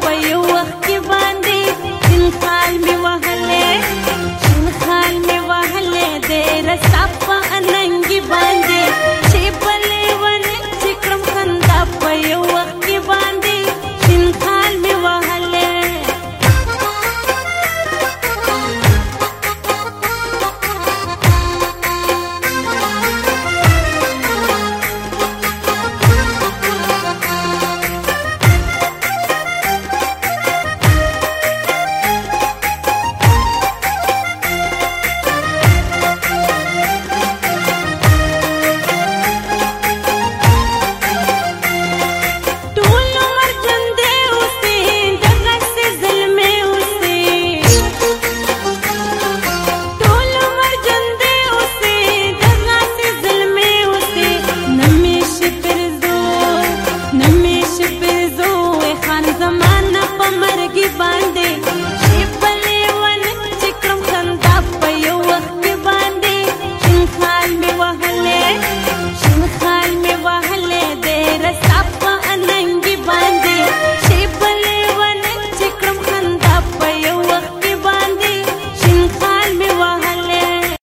په یو وخت کې باندې انسان می وهلې